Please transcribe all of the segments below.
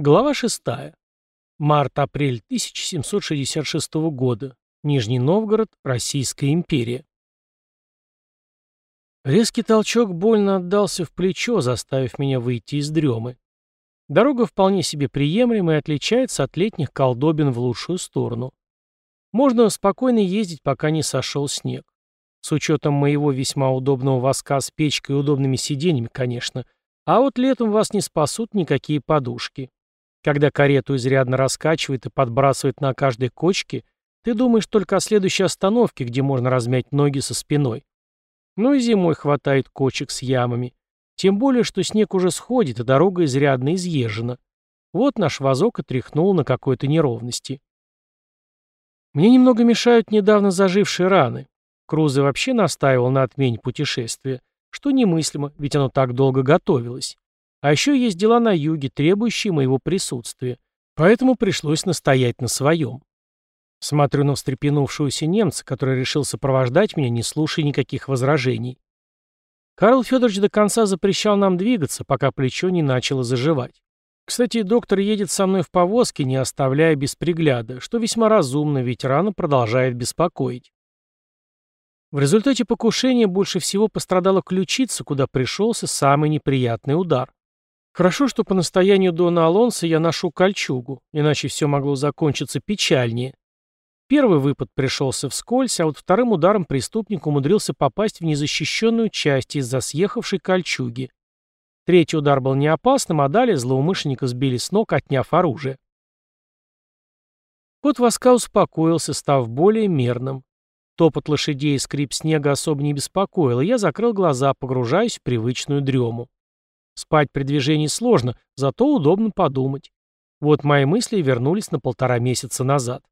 Глава 6. Март-апрель 1766 года. Нижний Новгород, Российская империя. Резкий толчок больно отдался в плечо, заставив меня выйти из дремы. Дорога вполне себе приемлемая и отличается от летних колдобин в лучшую сторону. Можно спокойно ездить, пока не сошел снег. С учетом моего весьма удобного воска с печкой и удобными сиденьями, конечно. А вот летом вас не спасут никакие подушки. Когда карету изрядно раскачивает и подбрасывает на каждой кочке, ты думаешь только о следующей остановке, где можно размять ноги со спиной. Ну и зимой хватает кочек с ямами. Тем более, что снег уже сходит, и дорога изрядно изъезжена. Вот наш вазок и на какой-то неровности. Мне немного мешают недавно зажившие раны. Крузе вообще настаивал на отмене путешествия, что немыслимо, ведь оно так долго готовилось. А еще есть дела на юге, требующие моего присутствия. Поэтому пришлось настоять на своем. Смотрю на встрепенувшегося немца, который решил сопровождать меня, не слушая никаких возражений. Карл Федорович до конца запрещал нам двигаться, пока плечо не начало заживать. Кстати, доктор едет со мной в повозке, не оставляя без пригляда, что весьма разумно, ведь рана продолжает беспокоить. В результате покушения больше всего пострадала ключица, куда пришелся самый неприятный удар. Хорошо, что по настоянию Дона Алонса я ношу кольчугу, иначе все могло закончиться печальнее. Первый выпад пришелся вскользь, а вот вторым ударом преступник умудрился попасть в незащищенную часть из-за съехавшей кольчуги. Третий удар был не опасным, а далее злоумышленника сбили с ног, отняв оружие. Кот воска успокоился, став более мерным. Топот лошадей и скрип снега особо не беспокоил, и я закрыл глаза, погружаясь в привычную дрему. Спать при движении сложно, зато удобно подумать. Вот мои мысли вернулись на полтора месяца назад.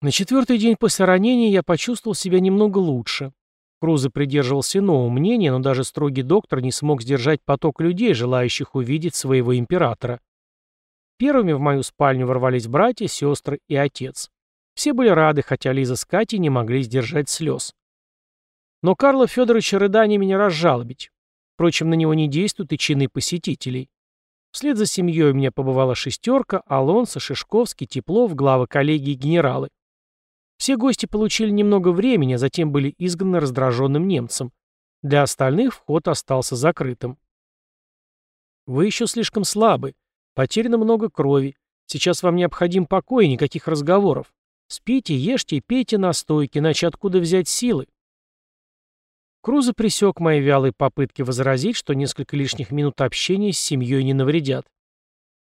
На четвертый день после ранения я почувствовал себя немного лучше. Круза придерживался иного мнения, но даже строгий доктор не смог сдержать поток людей, желающих увидеть своего императора. Первыми в мою спальню ворвались братья, сестры и отец. Все были рады, хотя Лиза с Катей не могли сдержать слез. Но Карла Федоровича рыданиями не разжалобить. Впрочем, на него не действуют и чины посетителей. Вслед за семьей у меня побывала шестерка, Алонсо, Шишковский, Теплов, главы коллегии и генералы. Все гости получили немного времени, а затем были изгнаны раздраженным немцем. Для остальных вход остался закрытым. Вы еще слишком слабы. Потеряно много крови. Сейчас вам необходим покой и никаких разговоров. Спите, ешьте пейте настойки, иначе откуда взять силы? Круза пресек мои вялые попытки возразить, что несколько лишних минут общения с семьей не навредят.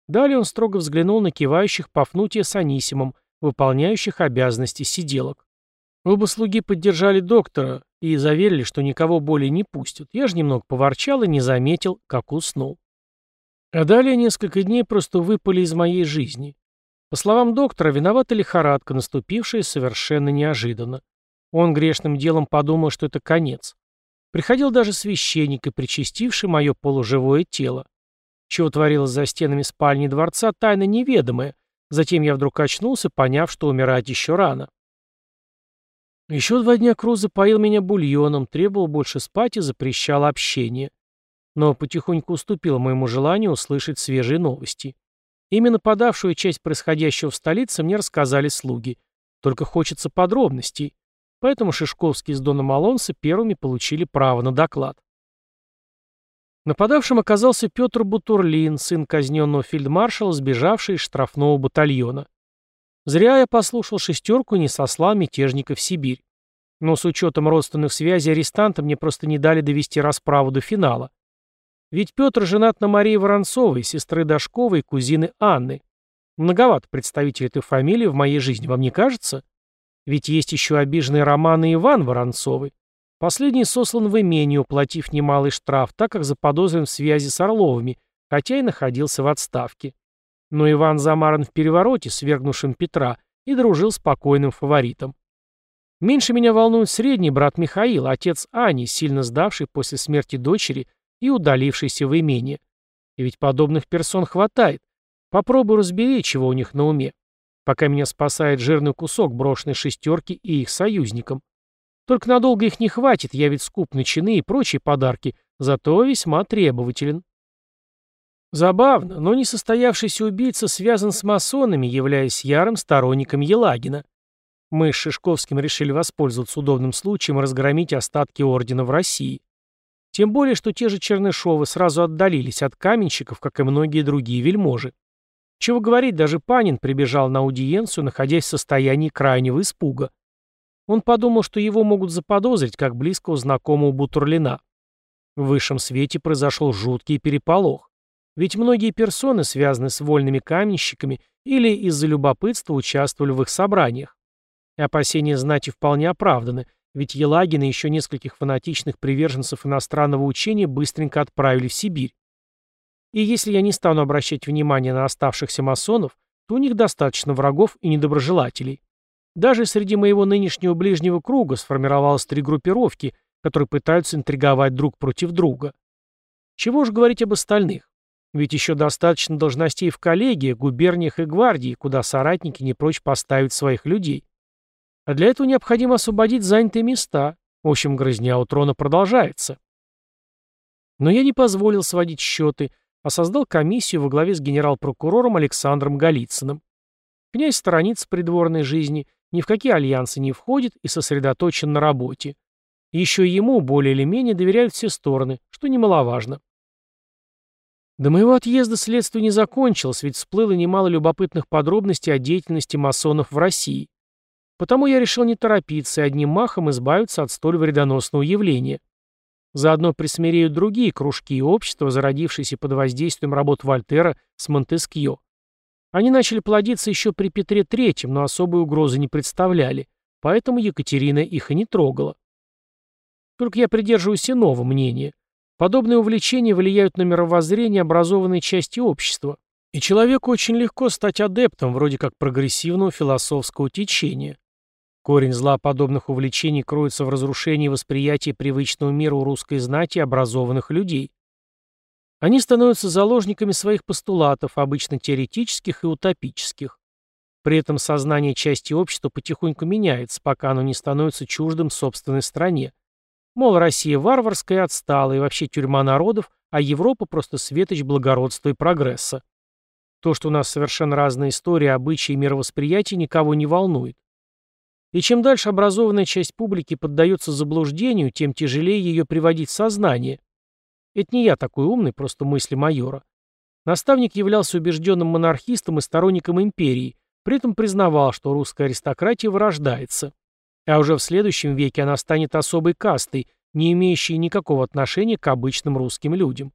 Далее он строго взглянул на кивающих Пафнутия с Анисимом, выполняющих обязанности сиделок. Оба слуги поддержали доктора и заверили, что никого более не пустят. Я же немного поворчал и не заметил, как уснул. А далее несколько дней просто выпали из моей жизни. По словам доктора, виновата лихорадка, наступившая совершенно неожиданно. Он грешным делом подумал, что это конец. Приходил даже священник и причастивший мое полуживое тело. Чего творилось за стенами спальни дворца, тайна неведомая. Затем я вдруг очнулся, поняв, что умирать еще рано. Еще два дня Круза поил меня бульоном, требовал больше спать и запрещал общение. Но потихоньку уступил моему желанию услышать свежие новости. Именно подавшую часть происходящего в столице мне рассказали слуги. Только хочется подробностей. Поэтому Шишковский с Доном Алонсо первыми получили право на доклад. Нападавшим оказался Петр Бутурлин, сын казненного фельдмаршала, сбежавший из штрафного батальона. Зря я послушал шестерку и не сослал мятежника в Сибирь. Но с учетом родственных связей арестанта мне просто не дали довести расправу до финала. Ведь Петр женат на Марии Воронцовой, сестры Дашковой и кузины Анны. Многовато представителей этой фамилии в моей жизни, вам не кажется? Ведь есть еще обиженный Роман и Иван Воронцовы. Последний сослан в имение, уплатив немалый штраф, так как заподозрен в связи с Орловыми, хотя и находился в отставке. Но Иван замаран в перевороте, свергнувшем Петра, и дружил с покойным фаворитом. Меньше меня волнует средний брат Михаил, отец Ани, сильно сдавший после смерти дочери и удалившийся в имение. И ведь подобных персон хватает. Попробуй разбери, чего у них на уме пока меня спасает жирный кусок брошенной шестерки и их союзникам. Только надолго их не хватит, я ведь скуп на чины и прочие подарки, зато весьма требователен. Забавно, но несостоявшийся убийца связан с масонами, являясь ярым сторонником Елагина. Мы с Шишковским решили воспользоваться удобным случаем и разгромить остатки ордена в России. Тем более, что те же Чернышовы сразу отдалились от каменщиков, как и многие другие вельможи. Чего говорить, даже Панин прибежал на аудиенцию, находясь в состоянии крайнего испуга. Он подумал, что его могут заподозрить, как близкого знакомого Бутурлина. В высшем свете произошел жуткий переполох. Ведь многие персоны связаны с вольными каменщиками или из-за любопытства участвовали в их собраниях. И опасения знати вполне оправданы, ведь Елагин и еще нескольких фанатичных приверженцев иностранного учения быстренько отправили в Сибирь. И если я не стану обращать внимание на оставшихся масонов, то у них достаточно врагов и недоброжелателей. Даже среди моего нынешнего ближнего круга сформировалось три группировки, которые пытаются интриговать друг против друга. Чего ж говорить об остальных? Ведь еще достаточно должностей в коллегиях, губерниях и гвардии, куда соратники не прочь поставить своих людей. А для этого необходимо освободить занятые места. В общем, грызня у трона продолжается. Но я не позволил сводить счеты, а создал комиссию во главе с генерал-прокурором Александром Голицыным. Князь сторонится придворной жизни, ни в какие альянсы не входит и сосредоточен на работе. Еще ему более или менее доверяют все стороны, что немаловажно. До моего отъезда следствие не закончилось, ведь всплыло немало любопытных подробностей о деятельности масонов в России. Потому я решил не торопиться и одним махом избавиться от столь вредоносного явления. Заодно присмиреют другие кружки и общества, зародившиеся под воздействием работ Вольтера с Монтескьё. Они начали плодиться еще при Петре III, но особой угрозы не представляли, поэтому Екатерина их и не трогала. Только я придерживаюсь иного мнения. Подобные увлечения влияют на мировоззрение образованной части общества, и человеку очень легко стать адептом вроде как прогрессивного философского течения. Корень зла подобных увлечений кроется в разрушении восприятия привычного мира у русской знати образованных людей. Они становятся заложниками своих постулатов, обычно теоретических и утопических. При этом сознание части общества потихоньку меняется, пока оно не становится чуждым собственной стране, Мол, Россия варварская, отсталая и вообще тюрьма народов, а Европа просто светоч благородства и прогресса. То, что у нас совершенно разные истории, обычаи и мировосприятие, никого не волнует. И чем дальше образованная часть публики поддается заблуждению, тем тяжелее ее приводить в сознание. Это не я такой умный, просто мысли майора. Наставник являлся убежденным монархистом и сторонником империи, при этом признавал, что русская аристократия вырождается. А уже в следующем веке она станет особой кастой, не имеющей никакого отношения к обычным русским людям.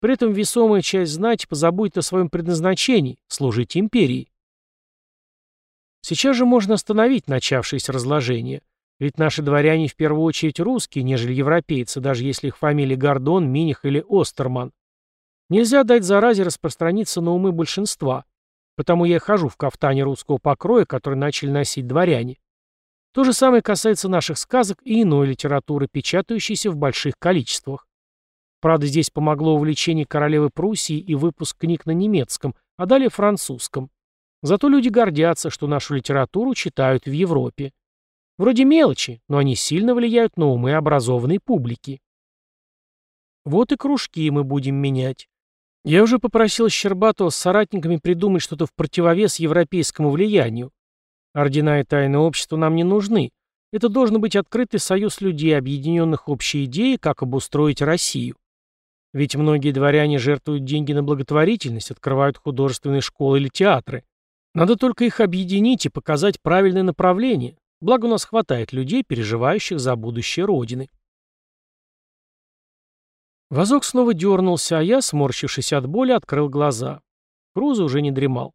При этом весомая часть знати позабудет о своем предназначении – служить империи. Сейчас же можно остановить начавшееся разложение. Ведь наши дворяне в первую очередь русские, нежели европейцы, даже если их фамилии Гордон, Миних или Остерман. Нельзя дать заразе распространиться на умы большинства. Потому я и хожу в кафтане русского покроя, который начали носить дворяне. То же самое касается наших сказок и иной литературы, печатающейся в больших количествах. Правда, здесь помогло увлечение королевы Пруссии и выпуск книг на немецком, а далее французском. Зато люди гордятся, что нашу литературу читают в Европе. Вроде мелочи, но они сильно влияют на умы образованной публики. Вот и кружки мы будем менять. Я уже попросил Щербатова с соратниками придумать что-то в противовес европейскому влиянию. Ордена и тайные общества нам не нужны. Это должен быть открытый союз людей, объединенных общей идеей, как обустроить Россию. Ведь многие дворяне жертвуют деньги на благотворительность, открывают художественные школы или театры. Надо только их объединить и показать правильное направление. Благо у нас хватает людей, переживающих за будущее Родины. Вазок снова дернулся, а я, сморщившись от боли, открыл глаза. Круза уже не дремал.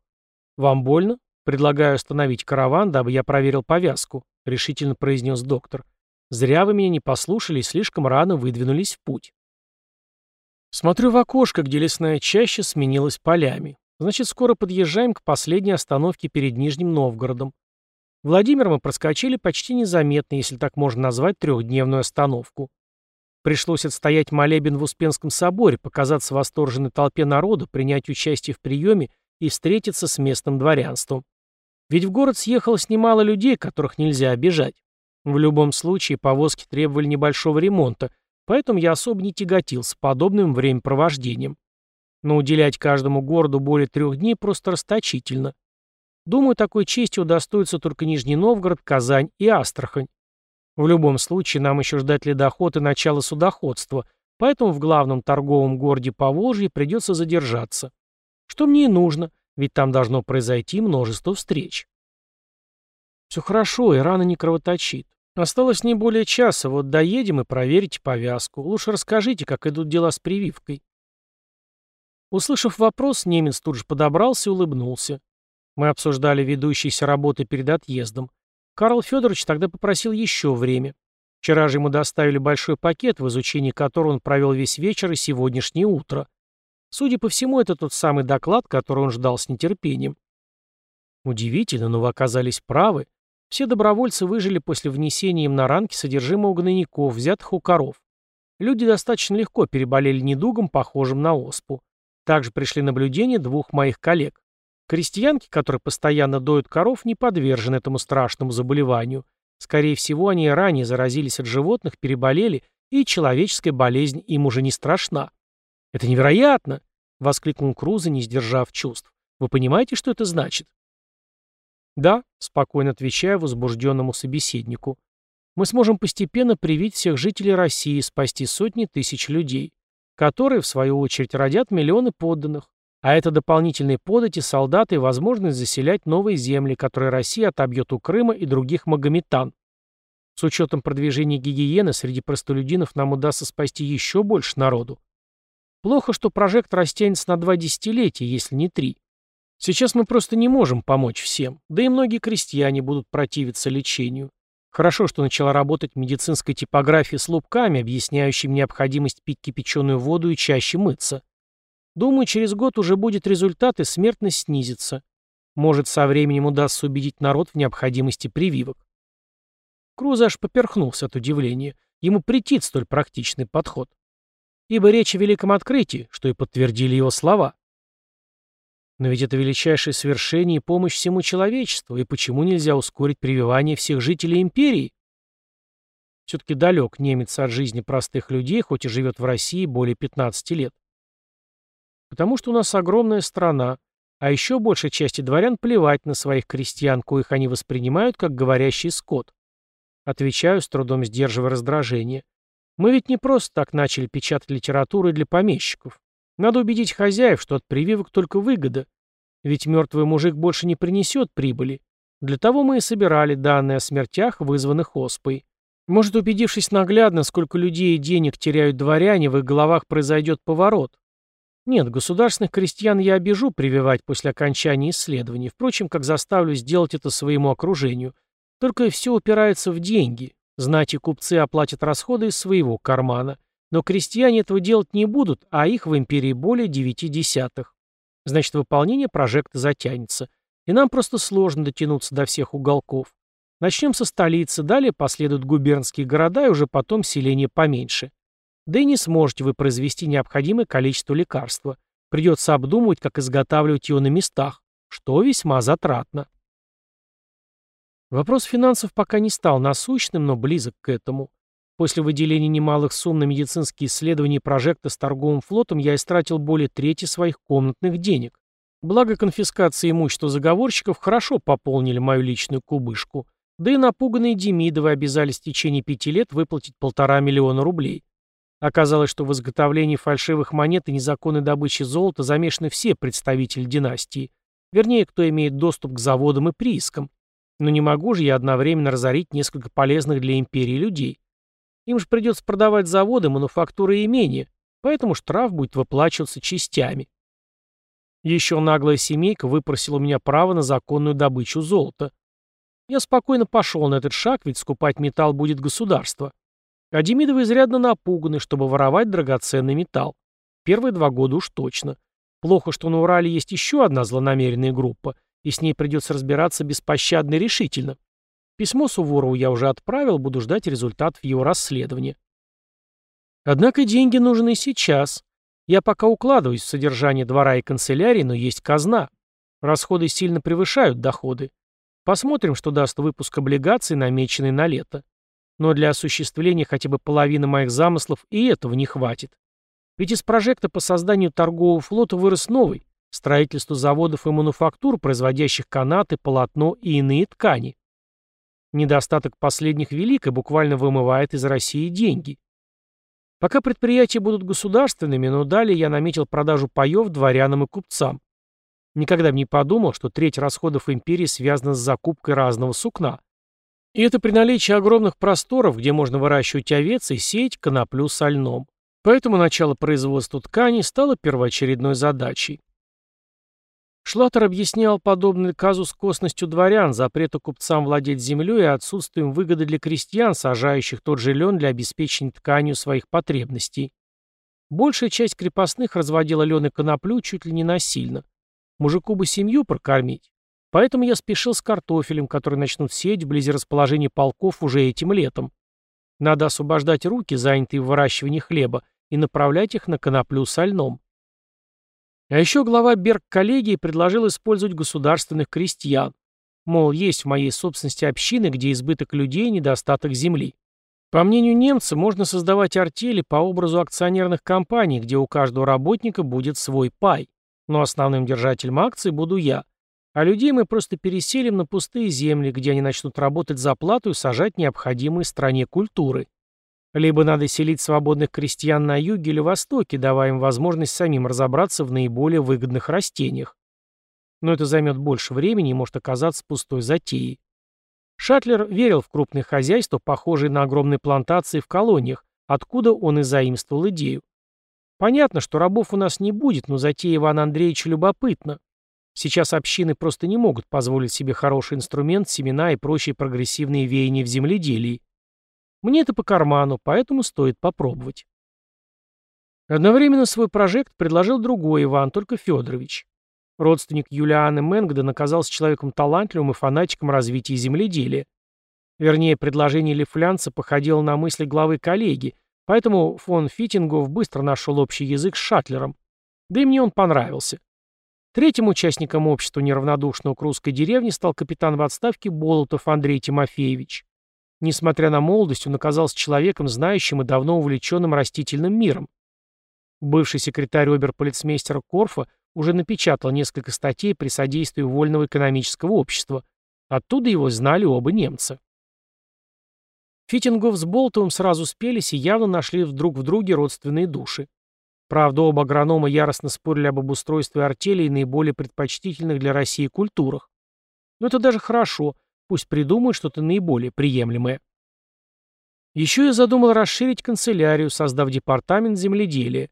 «Вам больно?» «Предлагаю остановить караван, дабы я проверил повязку», — решительно произнес доктор. «Зря вы меня не послушали и слишком рано выдвинулись в путь». Смотрю в окошко, где лесная чаща сменилась полями. Значит, скоро подъезжаем к последней остановке перед Нижним Новгородом. Владимир мы проскочили почти незаметно, если так можно назвать трехдневную остановку. Пришлось отстоять молебен в Успенском соборе, показаться восторженной толпе народа, принять участие в приеме и встретиться с местным дворянством. Ведь в город съехалось немало людей, которых нельзя обижать. В любом случае, повозки требовали небольшого ремонта, поэтому я особо не тяготился подобным времяпровождением. Но уделять каждому городу более трех дней просто расточительно. Думаю, такой чести удостоится только Нижний Новгород, Казань и Астрахань. В любом случае, нам еще ждать ледоход и начало судоходства, поэтому в главном торговом городе Поволжье придется задержаться. Что мне и нужно, ведь там должно произойти множество встреч. Все хорошо, и рана не кровоточит. Осталось не более часа, вот доедем и проверите повязку. Лучше расскажите, как идут дела с прививкой. Услышав вопрос, немец тут же подобрался и улыбнулся. Мы обсуждали ведущиеся работы перед отъездом. Карл Федорович тогда попросил еще время. Вчера же ему доставили большой пакет, в изучении которого он провел весь вечер и сегодняшнее утро. Судя по всему, это тот самый доклад, который он ждал с нетерпением. Удивительно, но вы оказались правы. Все добровольцы выжили после внесения им на ранки содержимого гнойников, взятых у коров. Люди достаточно легко переболели недугом, похожим на оспу. Также пришли наблюдения двух моих коллег. Крестьянки, которые постоянно доют коров, не подвержены этому страшному заболеванию. Скорее всего, они ранее заразились от животных, переболели, и человеческая болезнь им уже не страшна. «Это невероятно!» — воскликнул Круза, не сдержав чувств. «Вы понимаете, что это значит?» «Да», — спокойно отвечаю возбужденному собеседнику. «Мы сможем постепенно привить всех жителей России, спасти сотни тысяч людей, которые, в свою очередь, родят миллионы подданных. А это дополнительные подати, солдаты и возможность заселять новые земли, которые Россия отобьет у Крыма и других магометан. С учетом продвижения гигиены среди простолюдинов нам удастся спасти еще больше народу. Плохо, что прожект растянется на два десятилетия, если не три. Сейчас мы просто не можем помочь всем, да и многие крестьяне будут противиться лечению. Хорошо, что начала работать медицинская типография с лупками, объясняющими необходимость пить кипяченую воду и чаще мыться. Думаю, через год уже будет результат, и смертность снизится. Может, со временем удастся убедить народ в необходимости прививок. Круз аж поперхнулся от удивления. Ему претит столь практичный подход. Ибо речь о великом открытии, что и подтвердили его слова. Но ведь это величайшее свершение и помощь всему человечеству, и почему нельзя ускорить прививание всех жителей империи? Все-таки далек немец от жизни простых людей, хоть и живет в России более 15 лет. Потому что у нас огромная страна, а еще большей части дворян плевать на своих крестьян, коих они воспринимают как говорящий скот. Отвечаю, с трудом сдерживая раздражение. Мы ведь не просто так начали печатать литературу для помещиков. Надо убедить хозяев, что от прививок только выгода. Ведь мертвый мужик больше не принесет прибыли. Для того мы и собирали данные о смертях, вызванных оспой. Может, убедившись наглядно, сколько людей и денег теряют дворяне, в их головах произойдет поворот. Нет, государственных крестьян я обижу прививать после окончания исследований, впрочем, как заставлю сделать это своему окружению. Только все упирается в деньги. Знать и купцы оплатят расходы из своего кармана. Но крестьяне этого делать не будут, а их в империи более девяти десятых. Значит, выполнение прожекта затянется. И нам просто сложно дотянуться до всех уголков. Начнем со столицы, далее последуют губернские города и уже потом селения поменьше. Да и не сможете вы произвести необходимое количество лекарства. Придется обдумывать, как изготавливать его на местах, что весьма затратно. Вопрос финансов пока не стал насущным, но близок к этому. После выделения немалых сумм на медицинские исследования прожекта с торговым флотом я истратил более трети своих комнатных денег. Благо конфискации имущества заговорщиков хорошо пополнили мою личную кубышку. Да и напуганные Демидовы обязались в течение пяти лет выплатить полтора миллиона рублей. Оказалось, что в изготовлении фальшивых монет и незаконной добыче золота замешаны все представители династии. Вернее, кто имеет доступ к заводам и приискам. Но не могу же я одновременно разорить несколько полезных для империи людей. Им же придется продавать заводы, мануфактуры и имения, поэтому штраф будет выплачиваться частями. Еще наглая семейка выпросила у меня право на законную добычу золота. Я спокойно пошел на этот шаг, ведь скупать металл будет государство. А Демидовы изрядно напуганы, чтобы воровать драгоценный металл. Первые два года уж точно. Плохо, что на Урале есть еще одна злонамеренная группа, и с ней придется разбираться беспощадно и решительно. Письмо Суворову я уже отправил, буду ждать результатов его расследования. Однако деньги нужны сейчас. Я пока укладываюсь в содержание двора и канцелярии, но есть казна. Расходы сильно превышают доходы. Посмотрим, что даст выпуск облигаций, намеченный на лето. Но для осуществления хотя бы половины моих замыслов и этого не хватит. Ведь из прожекта по созданию торгового флота вырос новый – строительство заводов и мануфактур, производящих канаты, полотно и иные ткани. Недостаток последних велик и буквально вымывает из России деньги. Пока предприятия будут государственными, но далее я наметил продажу паев дворянам и купцам. Никогда бы не подумал, что треть расходов империи связана с закупкой разного сукна. И это при наличии огромных просторов, где можно выращивать овец и сеять коноплю со льном. Поэтому начало производства тканей стало первоочередной задачей. Шлаттер объяснял подобный казус косностью дворян, запрету купцам владеть землей и отсутствием выгоды для крестьян, сажающих тот же лен для обеспечения тканью своих потребностей. Большая часть крепостных разводила лен и коноплю чуть ли не насильно. Мужику бы семью прокормить. Поэтому я спешил с картофелем, который начнут сеять вблизи расположения полков уже этим летом. Надо освобождать руки, занятые в выращивании хлеба, и направлять их на коноплю со льном. А еще глава Берг-коллегии предложил использовать государственных крестьян. Мол, есть в моей собственности общины, где избыток людей и недостаток земли. По мнению немца, можно создавать артели по образу акционерных компаний, где у каждого работника будет свой пай. Но основным держателем акций буду я. А людей мы просто переселим на пустые земли, где они начнут работать за плату и сажать необходимые стране культуры. Либо надо селить свободных крестьян на юге или востоке, давая им возможность самим разобраться в наиболее выгодных растениях. Но это займет больше времени и может оказаться пустой затеей. Шатлер верил в крупные хозяйства, похожие на огромные плантации в колониях, откуда он и заимствовал идею. Понятно, что рабов у нас не будет, но затея Ивана Андреевича любопытна. Сейчас общины просто не могут позволить себе хороший инструмент, семена и прочие прогрессивные веяния в земледелии. Мне это по карману, поэтому стоит попробовать. Одновременно свой проект предложил другой Иван, только Федорович. Родственник Юлианы Мэнгден оказался человеком талантливым и фанатиком развития земледелия. Вернее, предложение Лефлянца походило на мысли главы коллеги, поэтому фон Фитингов быстро нашел общий язык с Шатлером. Да и мне он понравился. Третьим участником общества неравнодушного к русской деревне стал капитан в отставке Болотов Андрей Тимофеевич. Несмотря на молодость, он оказался человеком, знающим и давно увлеченным растительным миром. Бывший секретарь оберполицмейстера Корфа уже напечатал несколько статей при содействии вольного экономического общества. Оттуда его знали оба немца. Фитингов с Болтовым сразу спелись и явно нашли вдруг в друге родственные души. Правда, оба агронома яростно спорили об обустройстве артелей и наиболее предпочтительных для России культурах. Но это даже хорошо, Пусть придумают что-то наиболее приемлемое. Еще я задумал расширить канцелярию, создав департамент земледелия.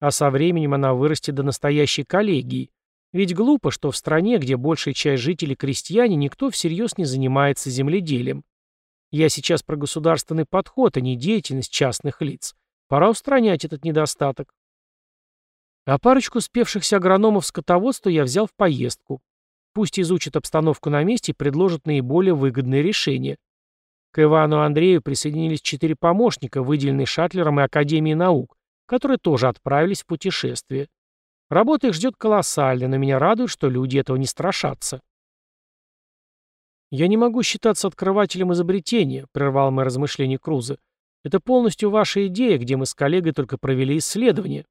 А со временем она вырастет до настоящей коллегии. Ведь глупо, что в стране, где большая часть жителей крестьяне, никто всерьез не занимается земледелием. Я сейчас про государственный подход, а не деятельность частных лиц. Пора устранять этот недостаток. А парочку спевшихся агрономов скотоводства я взял в поездку. Пусть изучат обстановку на месте и предложат наиболее выгодное решение. К Ивану Андрею присоединились четыре помощника, выделенные Шатлером и Академией наук, которые тоже отправились в путешествие. Работа их ждет колоссальная, но меня радует, что люди этого не страшатся. «Я не могу считаться открывателем изобретения», — прервал мое размышление Круза. «Это полностью ваша идея, где мы с коллегой только провели исследование».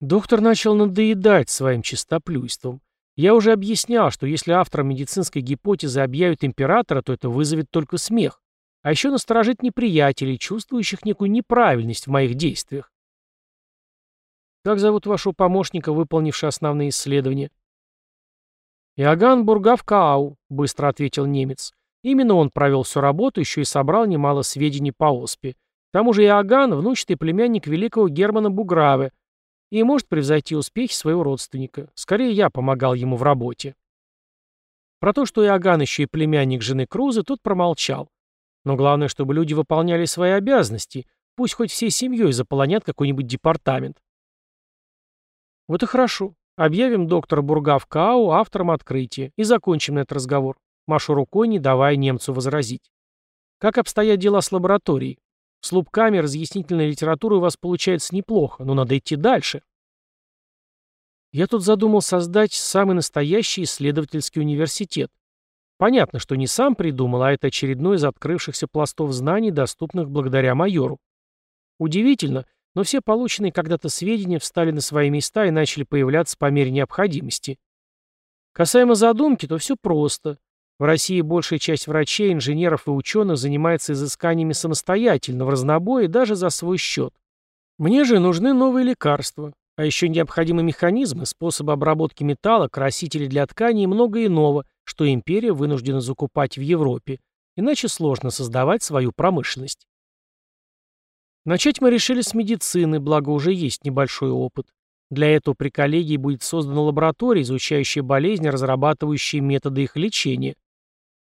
Доктор начал надоедать своим чистоплюйством. Я уже объяснял, что если автором медицинской гипотезы объявят императора, то это вызовет только смех, а еще насторожит неприятелей, чувствующих некую неправильность в моих действиях. Как зовут вашего помощника, выполнившего основные исследования? Иоганн Бургавкау, быстро ответил немец. Именно он провел всю работу, еще и собрал немало сведений по оспе. К тому же Иоганн – внучатый племянник великого Германа Буграве, и может превзойти успехи своего родственника. Скорее, я помогал ему в работе. Про то, что Иоганн еще и племянник жены Круза, тот промолчал. Но главное, чтобы люди выполняли свои обязанности, пусть хоть всей семьей заполонят какой-нибудь департамент. Вот и хорошо. Объявим доктора Бургав Кау автором открытия и закончим этот разговор. Машу рукой, не давая немцу возразить. Как обстоят дела с лабораторией? С лупками разъяснительной литературы у вас получается неплохо, но надо идти дальше. Я тут задумал создать самый настоящий исследовательский университет. Понятно, что не сам придумал, а это очередной из открывшихся пластов знаний, доступных благодаря майору. Удивительно, но все полученные когда-то сведения встали на свои места и начали появляться по мере необходимости. Касаемо задумки, то все просто. В России большая часть врачей, инженеров и ученых занимается изысканиями самостоятельно, в разнобой и даже за свой счет. Мне же нужны новые лекарства, а еще необходимы механизмы, способы обработки металла, красители для тканей и многое иного, что империя вынуждена закупать в Европе, иначе сложно создавать свою промышленность. Начать мы решили с медицины, благо уже есть небольшой опыт. Для этого при коллегии будет создана лаборатория, изучающая болезни, разрабатывающая методы их лечения.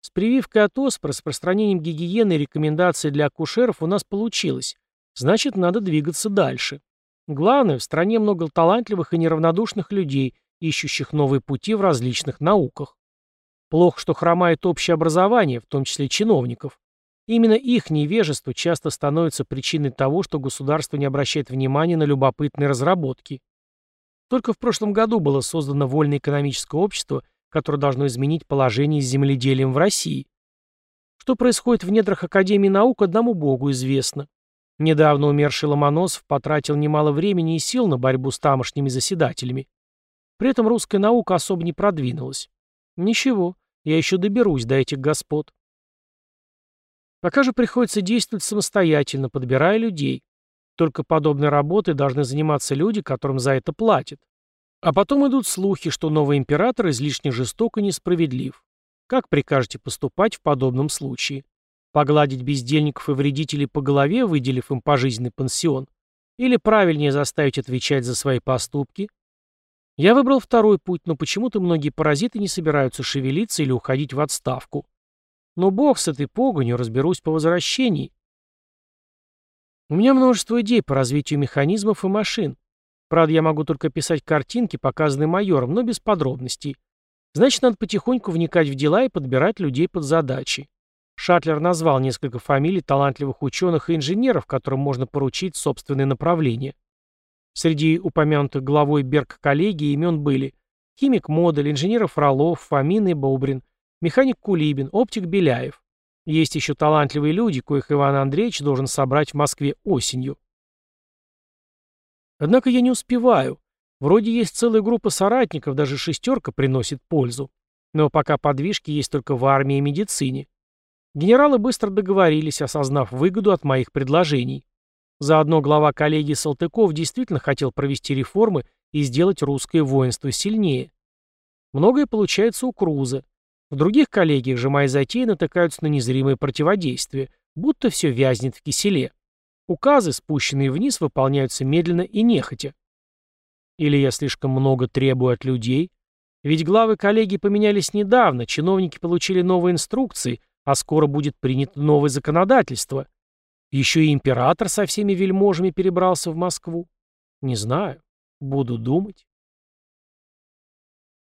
С прививкой от оспы, распространением гигиены и рекомендаций для акушеров у нас получилось. Значит, надо двигаться дальше. Главное, в стране много талантливых и неравнодушных людей, ищущих новые пути в различных науках. Плохо, что хромает общее образование, в том числе чиновников. Именно их невежество часто становится причиной того, что государство не обращает внимания на любопытные разработки. Только в прошлом году было создано вольное экономическое общество, которое должно изменить положение с земледелием в России. Что происходит в недрах Академии наук, одному богу известно. Недавно умерший Ломоносов потратил немало времени и сил на борьбу с тамошними заседателями. При этом русская наука особо не продвинулась. Ничего, я еще доберусь до этих господ. Пока же приходится действовать самостоятельно, подбирая людей. Только подобной работой должны заниматься люди, которым за это платят. А потом идут слухи, что новый император излишне жесток и несправедлив. Как прикажете поступать в подобном случае? Погладить бездельников и вредителей по голове, выделив им пожизненный пансион? Или правильнее заставить отвечать за свои поступки? Я выбрал второй путь, но почему-то многие паразиты не собираются шевелиться или уходить в отставку. Но бог с этой погонью, разберусь по возвращении. У меня множество идей по развитию механизмов и машин. Правда, я могу только писать картинки, показанные майором, но без подробностей. Значит, надо потихоньку вникать в дела и подбирать людей под задачи. Шатлер назвал несколько фамилий талантливых ученых и инженеров, которым можно поручить собственные направления. Среди упомянутых главой Берг коллегии имен были химик Модель, инженер Фролов, Фомин и Бобрин – Механик Кулибин, оптик Беляев. Есть еще талантливые люди, коих Иван Андреевич должен собрать в Москве осенью. Однако я не успеваю. Вроде есть целая группа соратников, даже шестерка приносит пользу. Но пока подвижки есть только в армии и медицине. Генералы быстро договорились, осознав выгоду от моих предложений. Заодно глава коллегии Салтыков действительно хотел провести реформы и сделать русское воинство сильнее. Многое получается у Круза. В других коллегиях же мои затеи натыкаются на незримое противодействие, будто все вязнет в киселе. Указы, спущенные вниз, выполняются медленно и нехотя. Или я слишком много требую от людей? Ведь главы коллегии поменялись недавно, чиновники получили новые инструкции, а скоро будет принято новое законодательство. Еще и император со всеми вельможами перебрался в Москву. Не знаю. Буду думать.